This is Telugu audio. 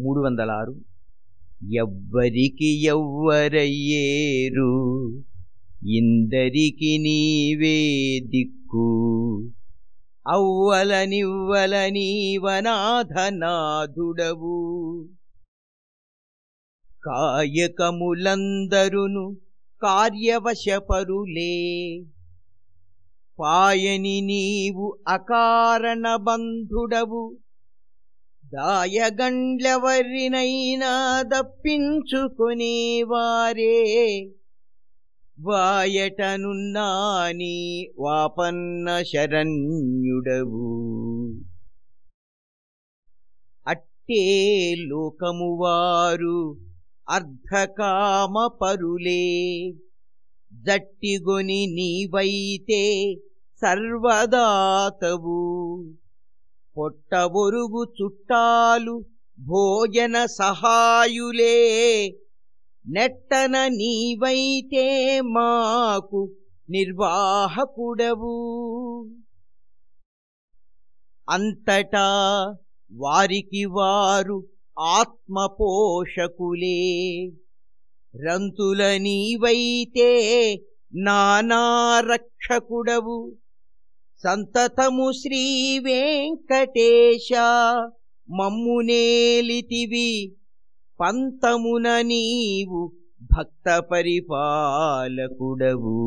మూడు వందల ఆరు. ఎవ్వరికి ఎవ్వరయ్యేరు ఇందరికి నీవే దిక్కు. అవ్వలనివ్వలనీవనాథనాథుడవు కాయకములందరును కార్యవశపరులే. పాయని నీవు అకారణ బంధుడవు దాయగండ్లెవరినైనా దప్పించుకునేవారే వాయటనున్నాని వాపన్న శరణ్యుడవు. అట్టే లోకమువారు అర్ధకామ పరులే జట్టిగొని నీవైతే సర్వదాతవు. పొట్టబొరుగు చుట్టాలు భోజన సహాయులే. నెట్టన నీవైతే మాకు నిర్వాహకుడవు. అంతటా వారికి వారు ఆత్మపోషకులే. రంతుల నీవైతే నానారక్షకుడవు సంతతము శ్రీ వెంకటేశ మమ్మునేలితివి పంతమున నీవు భక్త పరిపాలకుడవు.